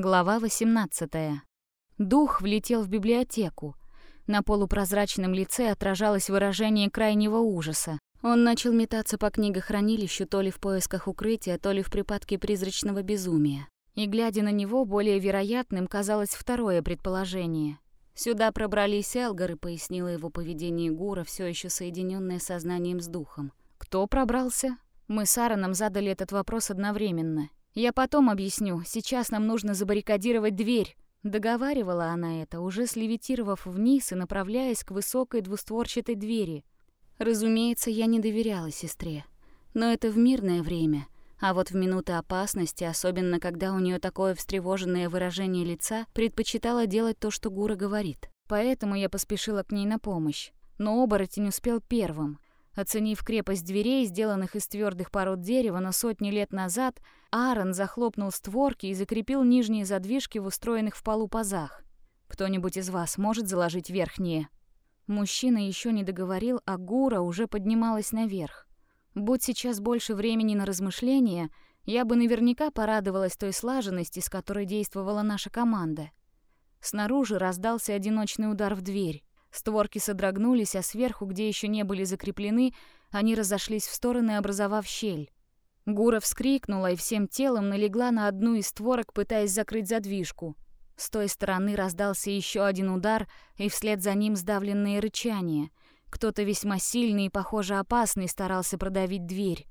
Глава 18. Дух влетел в библиотеку. На полупрозрачном лице отражалось выражение крайнего ужаса. Он начал метаться по книгохранилищу то ли в поисках укрытия, то ли в припадке призрачного безумия. И, глядя на него, более вероятным казалось второе предположение. «Сюда пробрались Элгары», — пояснило его поведение Гура, все еще соединенное сознанием с духом. «Кто пробрался?» Мы с Аароном задали этот вопрос одновременно. «Я потом объясню. Сейчас нам нужно забаррикадировать дверь». Договаривала она это, уже слевитировав вниз и направляясь к высокой двустворчатой двери. Разумеется, я не доверяла сестре. Но это в мирное время. А вот в минуты опасности, особенно когда у нее такое встревоженное выражение лица, предпочитала делать то, что Гура говорит. Поэтому я поспешила к ней на помощь. Но оборотень успел первым. Оценив крепость дверей, сделанных из твердых пород дерева на сотни лет назад, Аарон захлопнул створки и закрепил нижние задвижки в устроенных в полу пазах. «Кто-нибудь из вас может заложить верхние?» Мужчина еще не договорил, а Гура уже поднималась наверх. Будь сейчас больше времени на размышления, я бы наверняка порадовалась той слаженности, с которой действовала наша команда. Снаружи раздался одиночный удар в дверь. Створки содрогнулись, а сверху, где еще не были закреплены, они разошлись в стороны, образовав щель. Гура вскрикнула и всем телом налегла на одну из створок, пытаясь закрыть задвижку. С той стороны раздался еще один удар, и вслед за ним сдавленные рычания. Кто-то весьма сильный и, похоже, опасный старался продавить дверь.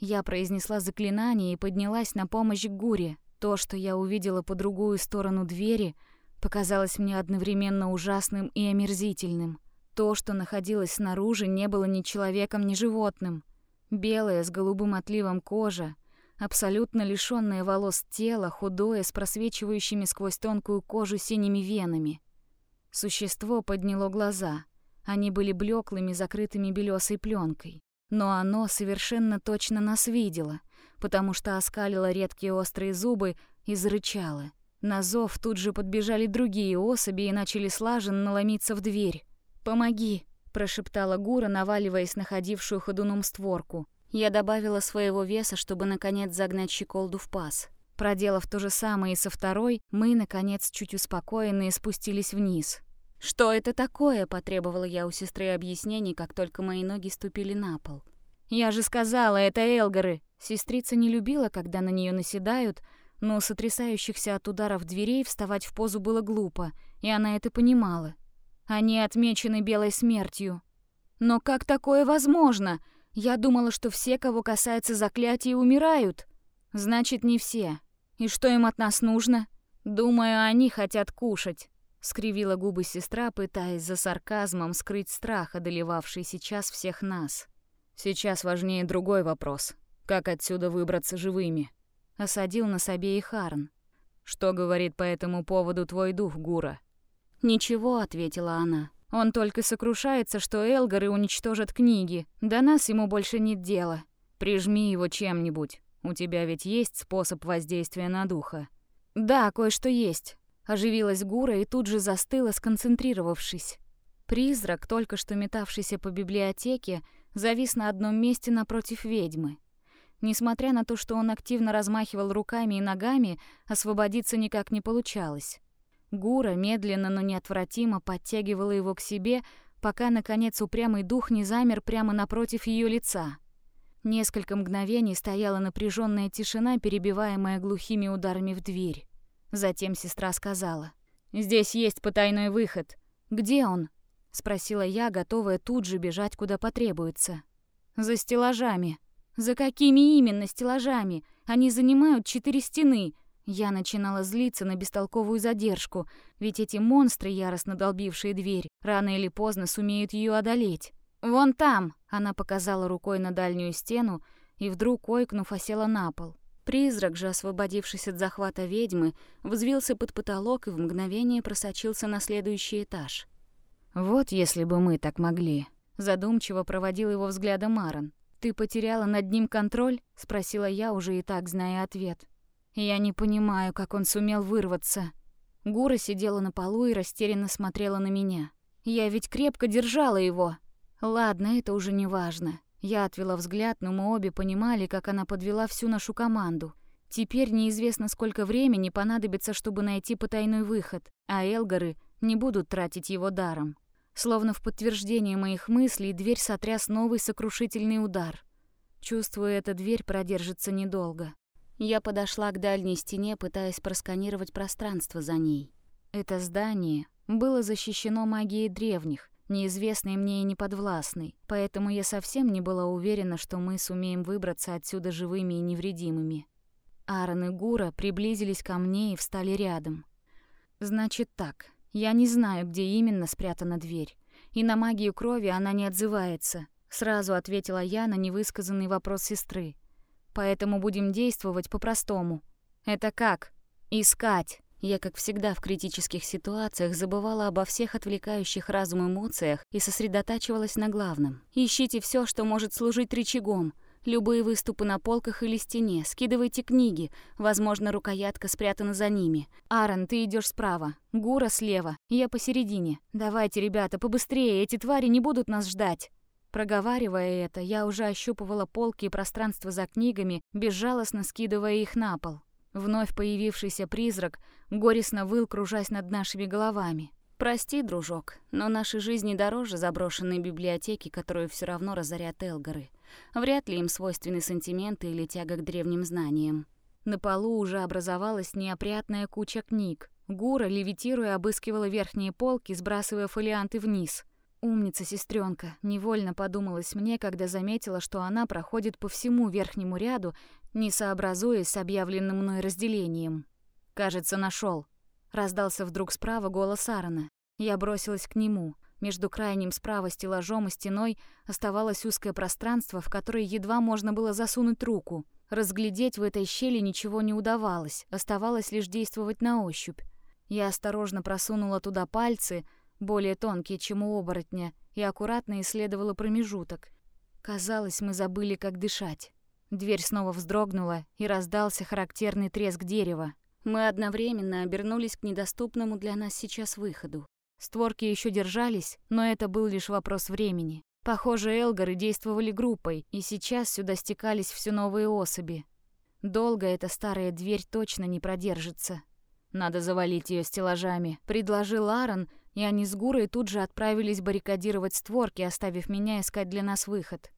Я произнесла заклинание и поднялась на помощь Гуре. То, что я увидела по другую сторону двери — показалось мне одновременно ужасным и омерзительным. То, что находилось снаружи, не было ни человеком, ни животным. Белое с голубым отливом кожа, абсолютно лишённое волос тело, худое, с просвечивающими сквозь тонкую кожу синими венами. Существо подняло глаза. Они были блеклыми, закрытыми белесой пленкой. Но оно совершенно точно нас видело, потому что оскалило редкие острые зубы и зарычало — на зов тут же подбежали другие особи и начали слаженно ломиться в дверь. «Помоги!» – прошептала Гура, наваливаясь на ходившую ходуном створку. Я добавила своего веса, чтобы наконец загнать щеколду в паз. Проделав то же самое и со второй, мы, наконец, чуть успокоенные, спустились вниз. «Что это такое?» – потребовала я у сестры объяснений, как только мои ноги ступили на пол. «Я же сказала, это Элгары!» Сестрица не любила, когда на нее наседают, но сотрясающихся от ударов дверей вставать в позу было глупо, и она это понимала. Они отмечены белой смертью. Но как такое возможно? Я думала, что все, кого касается заклятий, умирают. Значит, не все. И что им от нас нужно? Думаю, они хотят кушать. Скривила губы сестра, пытаясь за сарказмом скрыть страх, одолевавший сейчас всех нас. Сейчас важнее другой вопрос. Как отсюда выбраться живыми? Осадил нас обеих Харн. «Что говорит по этому поводу твой дух, Гура?» «Ничего», — ответила она. «Он только сокрушается, что Элгары уничтожат книги. До нас ему больше нет дела. Прижми его чем-нибудь. У тебя ведь есть способ воздействия на духа?» «Да, кое-что есть», — оживилась Гура и тут же застыла, сконцентрировавшись. Призрак, только что метавшийся по библиотеке, завис на одном месте напротив ведьмы. Несмотря на то, что он активно размахивал руками и ногами, освободиться никак не получалось. Гура медленно, но неотвратимо подтягивала его к себе, пока, наконец, упрямый дух не замер прямо напротив ее лица. Несколько мгновений стояла напряженная тишина, перебиваемая глухими ударами в дверь. Затем сестра сказала. «Здесь есть потайной выход. Где он?» — спросила я, готовая тут же бежать, куда потребуется. «За стеллажами», за какими именно стеллажами? Они занимают четыре стены. Я начинала злиться на бестолковую задержку, ведь эти монстры, яростно долбившие дверь, рано или поздно сумеют ее одолеть. «Вон там!» — она показала рукой на дальнюю стену и вдруг, ойкнув, осела на пол. Призрак же, освободившись от захвата ведьмы, взвился под потолок и в мгновение просочился на следующий этаж. «Вот если бы мы так могли», — задумчиво проводил его взглядом Марон. «Ты потеряла над ним контроль?» — спросила я, уже и так зная ответ. «Я не понимаю, как он сумел вырваться». Гура сидела на полу и растерянно смотрела на меня. «Я ведь крепко держала его». «Ладно, это уже не важно». Я отвела взгляд, но мы обе понимали, как она подвела всю нашу команду. Теперь неизвестно, сколько времени понадобится, чтобы найти потайной выход, а Элгары не будут тратить его даром. Словно в подтверждение моих мыслей, дверь сотряс новый сокрушительный удар. Чувствую, эта дверь продержится недолго. Я подошла к дальней стене, пытаясь просканировать пространство за ней. Это здание было защищено магией древних, неизвестной мне и неподвластной, поэтому я совсем не была уверена, что мы сумеем выбраться отсюда живыми и невредимыми. Аарон и Гура приблизились ко мне и встали рядом. «Значит так, я не знаю, где именно спрятана дверь, и на магию крови она не отзывается», сразу ответила я на невысказанный вопрос сестры. Поэтому будем действовать по-простому. Это как? Искать. Я, как всегда в критических ситуациях, забывала обо всех отвлекающих разум эмоциях и сосредотачивалась на главном. Ищите все, что может служить рычагом. Любые выступы на полках или стене. Скидывайте книги. Возможно, рукоятка спрятана за ними. Аарон, ты идешь справа. Гура слева. Я посередине. Давайте, ребята, побыстрее. Эти твари не будут нас ждать. Проговаривая это, я уже ощупывала полки и пространство за книгами, безжалостно скидывая их на пол. Вновь появившийся призрак горестно выл, кружась над нашими головами. «Прости, дружок, но наши жизни дороже заброшенной библиотеки, которую все равно разорят Элгары. Вряд ли им свойственны сантименты или тяга к древним знаниям». На полу уже образовалась неопрятная куча книг. Гура, левитируя, обыскивала верхние полки, сбрасывая фолианты вниз. Умница сестренка, невольно подумалось мне, когда заметила, что она проходит по всему верхнему ряду, не сообразуясь с объявленным мной разделением. «Кажется, нашел. раздался вдруг справа голос Аарона. Я бросилась к нему. Между крайним справа стеллажом и стеной оставалось узкое пространство, в которое едва можно было засунуть руку. Разглядеть в этой щели ничего не удавалось, оставалось лишь действовать на ощупь. Я осторожно просунула туда пальцы — более тонкие, чем у оборотня, и аккуратно исследовала промежуток. Казалось, мы забыли, как дышать. Дверь снова вздрогнула, и раздался характерный треск дерева. Мы одновременно обернулись к недоступному для нас сейчас выходу. Створки еще держались, но это был лишь вопрос времени. Похоже, Элгары действовали группой, и сейчас сюда стекались все новые особи. Долго эта старая дверь точно не продержится. «Надо завалить ее стеллажами», — предложил Аарон, и они с Гурой тут же отправились баррикадировать створки, оставив меня искать для нас выход.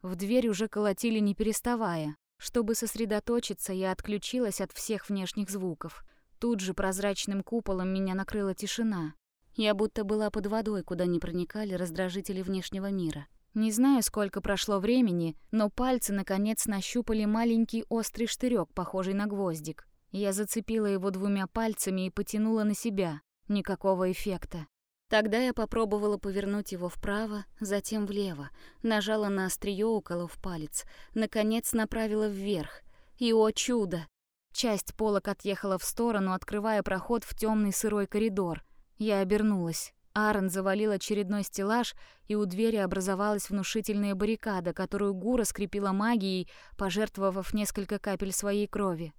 В дверь уже колотили не переставая. Чтобы сосредоточиться, я отключилась от всех внешних звуков. Тут же прозрачным куполом меня накрыла тишина. Я будто была под водой, куда не проникали раздражители внешнего мира. Не знаю, сколько прошло времени, но пальцы наконец нащупали маленький острый штырек, похожий на гвоздик. Я зацепила его двумя пальцами и потянула на себя. Никакого эффекта. Тогда я попробовала повернуть его вправо, затем влево, нажала на острие уколов палец, наконец направила вверх. И, о чудо! Часть полок отъехала в сторону, открывая проход в темный сырой коридор. Я обернулась. Аарон завалил очередной стеллаж, и у двери образовалась внушительная баррикада, которую Гура скрепила магией, пожертвовав несколько капель своей крови.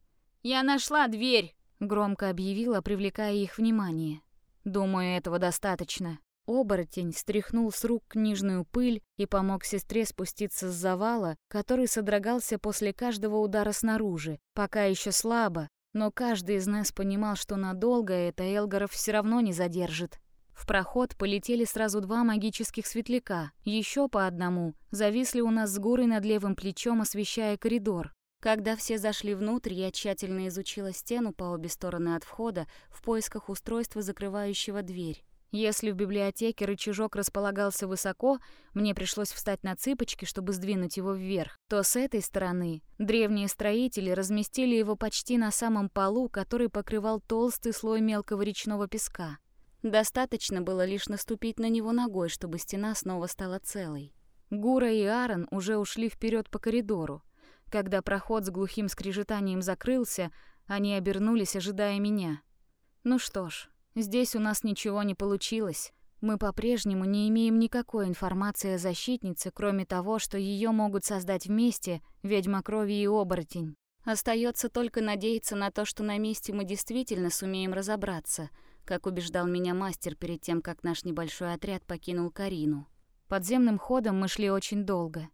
«Я нашла дверь!» Громко объявила, привлекая их внимание. «Думаю, этого достаточно». Оборотень стряхнул с рук книжную пыль и помог сестре спуститься с завала, который содрогался после каждого удара снаружи, пока еще слабо, но каждый из нас понимал, что надолго это Элгаров все равно не задержит. В проход полетели сразу два магических светляка, еще по одному, зависли у нас с горой над левым плечом, освещая коридор. Когда все зашли внутрь, я тщательно изучила стену по обе стороны от входа в поисках устройства, закрывающего дверь. Если в библиотеке рычажок располагался высоко, мне пришлось встать на цыпочки, чтобы сдвинуть его вверх, то с этой стороны древние строители разместили его почти на самом полу, который покрывал толстый слой мелкого речного песка. Достаточно было лишь наступить на него ногой, чтобы стена снова стала целой. Гура и Аарон уже ушли вперед по коридору. Когда проход с глухим скрежетанием закрылся, они обернулись, ожидая меня. Ну что ж, здесь у нас ничего не получилось. Мы по-прежнему не имеем никакой информации о защитнице, кроме того, что ее могут создать вместе ведьма крови и оборотень. Остается только надеяться на то, что на месте мы действительно сумеем разобраться, как убеждал меня мастер перед тем, как наш небольшой отряд покинул Карину. Подземным ходом мы шли очень долго.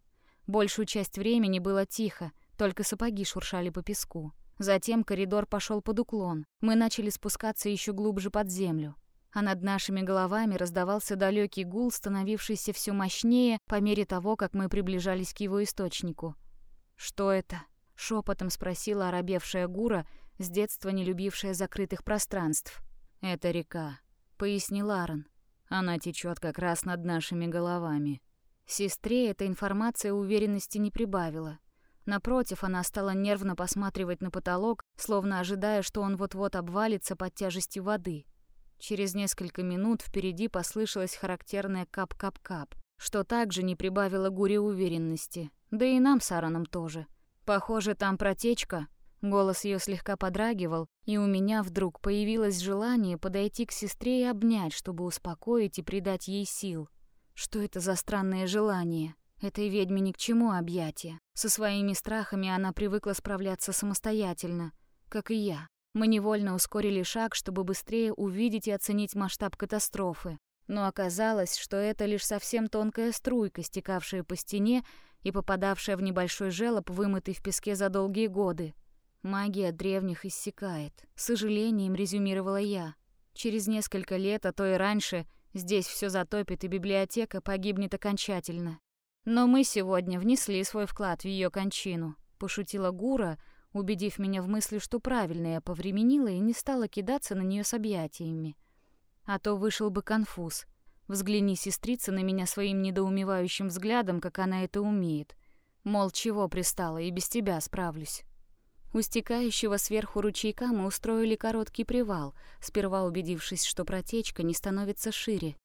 Большую часть времени было тихо, только сапоги шуршали по песку. Затем коридор пошел под уклон. Мы начали спускаться еще глубже под землю. А над нашими головами раздавался далекий гул, становившийся все мощнее по мере того, как мы приближались к его источнику. «Что это?» — шепотом спросила оробевшая Гура, с детства не любившая закрытых пространств. «Это река», — пояснил Аарон. «Она течет как раз над нашими головами». Сестре эта информация уверенности не прибавила. Напротив, она стала нервно посматривать на потолок, словно ожидая, что он вот-вот обвалится под тяжестью воды. Через несколько минут впереди послышалось характерное кап-кап-кап, что также не прибавило Гуре уверенности, да и нам с Аароном тоже. Похоже, там протечка. Голос ее слегка подрагивал, и у меня вдруг появилось желание подойти к сестре и обнять, чтобы успокоить и придать ей сил. Что это за странное желание? Этой ведьме ни к чему объятия. Со своими страхами она привыкла справляться самостоятельно, как и я. Мы невольно ускорили шаг, чтобы быстрее увидеть и оценить масштаб катастрофы. Но оказалось, что это лишь совсем тонкая струйка, стекавшая по стене и попадавшая в небольшой желоб, вымытый в песке за долгие годы. Магия древних иссякает. С сожалением резюмировала я. Через несколько лет, а то и раньше, здесь все затопит и библиотека погибнет окончательно. Но мы сегодня внесли свой вклад в ее кончину, пошутила Гура, убедив меня в мысли, что правильно я повременила и не стала кидаться на нее с объятиями. А то вышел бы конфуз. Взгляни, сестрица, на меня своим недоумевающим взглядом, как она это умеет. Мол, чего пристала, и без тебя справлюсь. У стекающего сверху ручейка мы устроили короткий привал, сперва убедившись, что протечка не становится шире,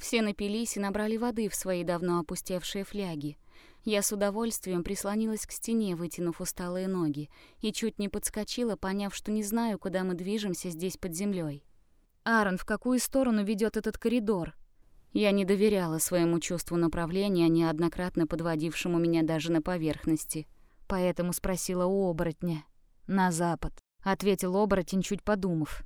все напились и набрали воды в свои давно опустевшие фляги. Я с удовольствием прислонилась к стене, вытянув усталые ноги, и чуть не подскочила, поняв, что не знаю, куда мы движемся здесь под землей. «Аарон, в какую сторону ведет этот коридор?» Я не доверяла своему чувству направления, неоднократно подводившему меня даже на поверхности. Поэтому спросила у оборотня. «На запад», — ответил оборотень, чуть подумав.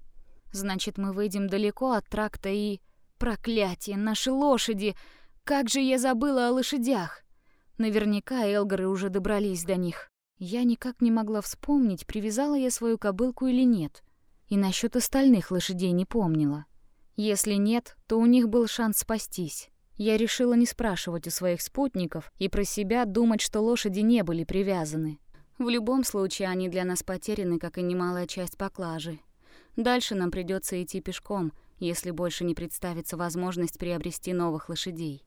«Значит, мы выйдем далеко от тракта и...» Проклятие, наши лошади! Как же я забыла о лошадях! Наверняка Элгары уже добрались до них. Я никак не могла вспомнить, привязала я свою кобылку или нет. И насчет остальных лошадей не помнила. Если нет, то у них был шанс спастись. Я решила не спрашивать у своих спутников и про себя думать, что лошади не были привязаны. В любом случае они для нас потеряны, как и немалая часть поклажи. Дальше нам придется идти пешком, если больше не представится возможность приобрести новых лошадей.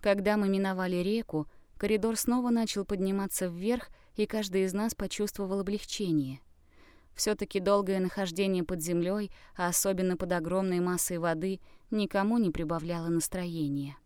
Когда мы миновали реку, коридор снова начал подниматься вверх, и каждый из нас почувствовал облегчение. все таки долгое нахождение под землей, а особенно под огромной массой воды, никому не прибавляло настроения.